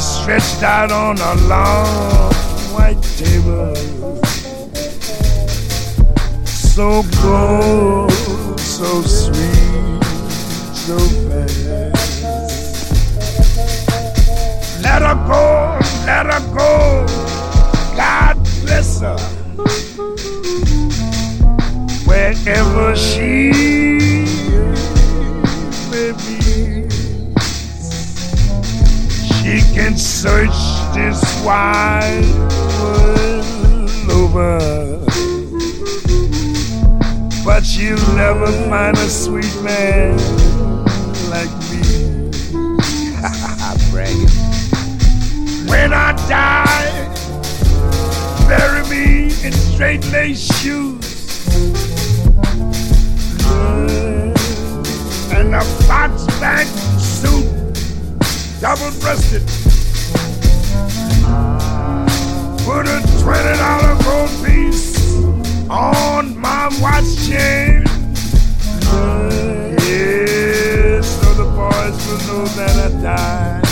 was stretched out on a long white table. So cold, so sweet, so fast. Let her go, let her go. God bless her. Wherever she may be, she can search this wide world over. But you'll never find a sweet man like me. Bragging. When I die, bury me in straight lace shoes and a fox back suit, double breasted. Put a twenty dollar gold piece on my watch chain. Yeah, so the boys will know that I died.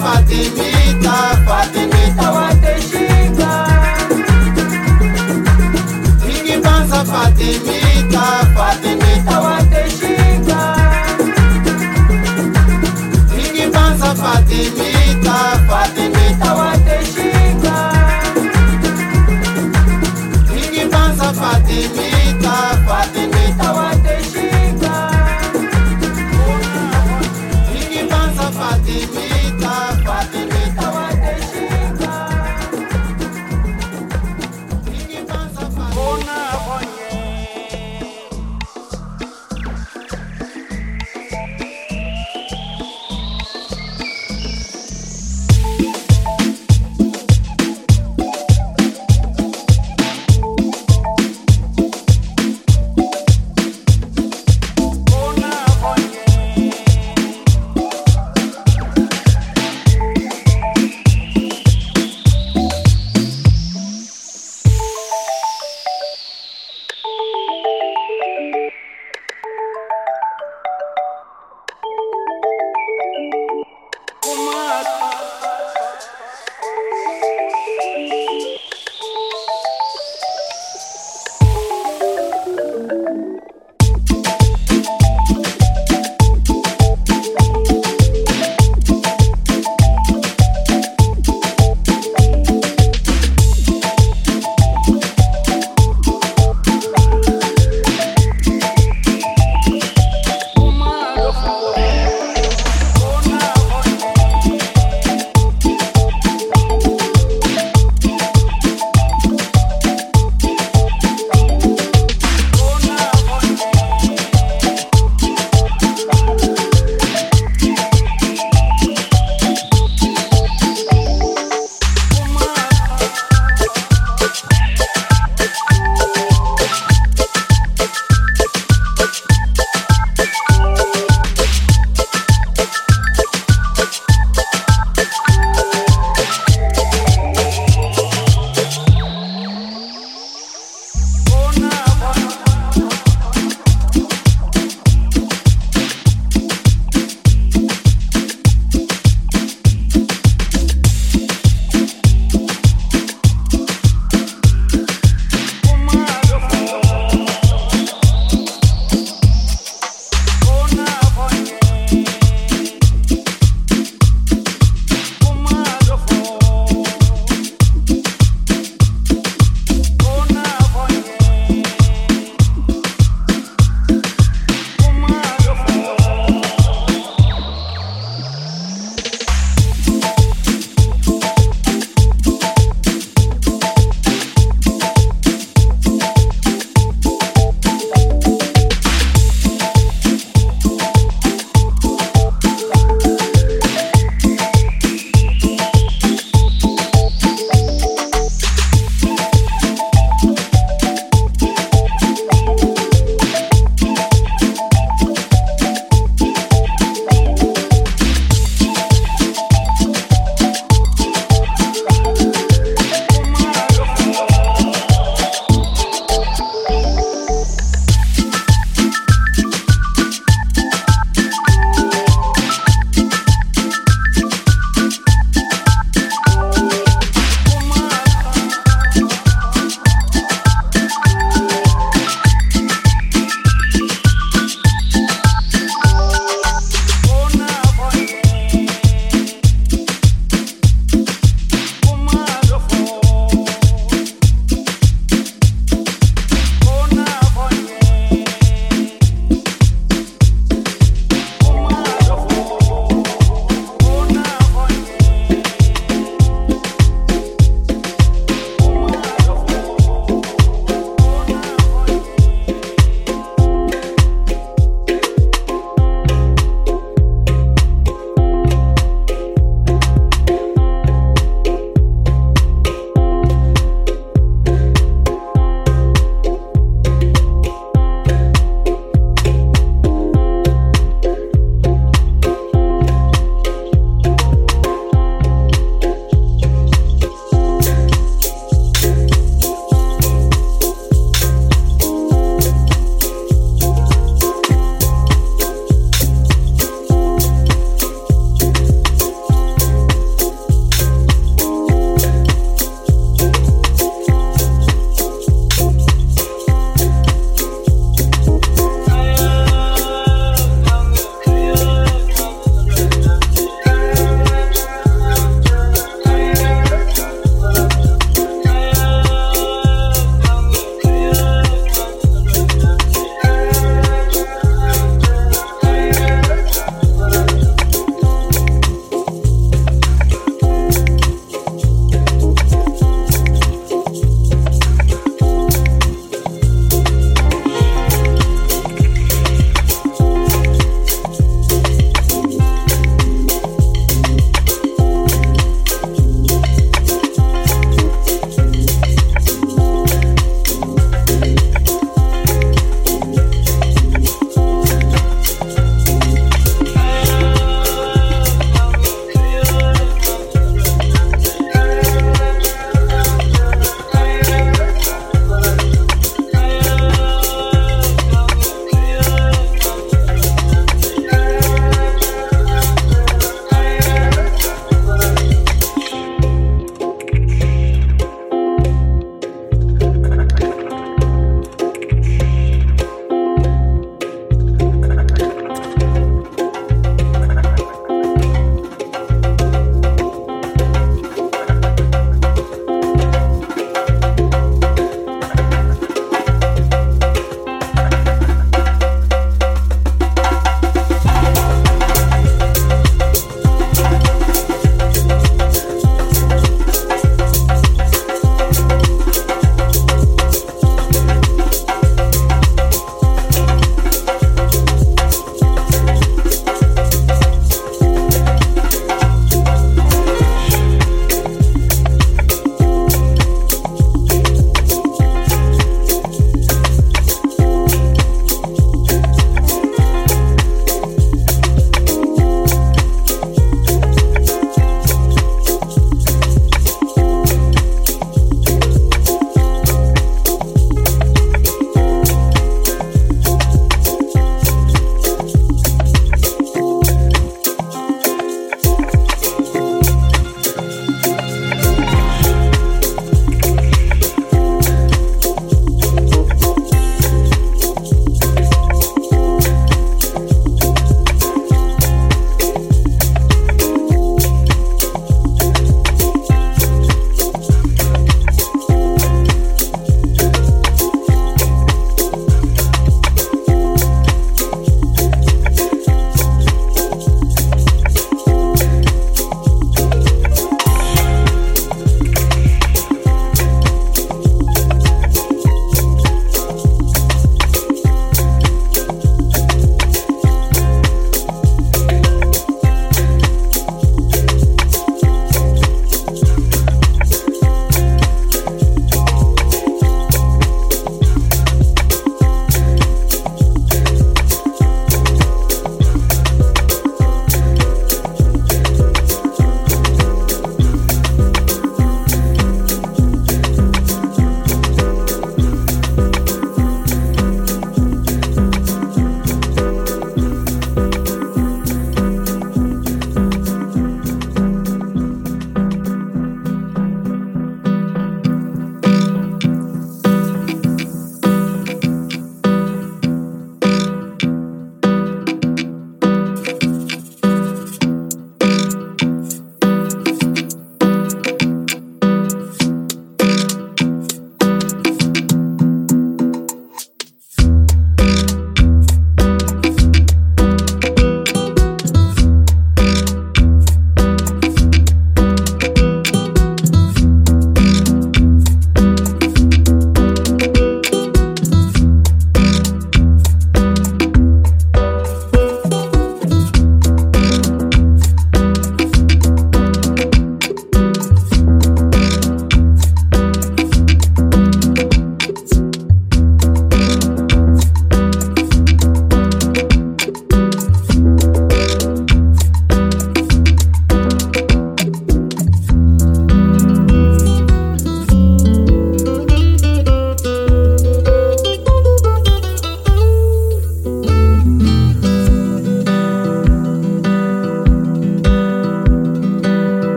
Fatimita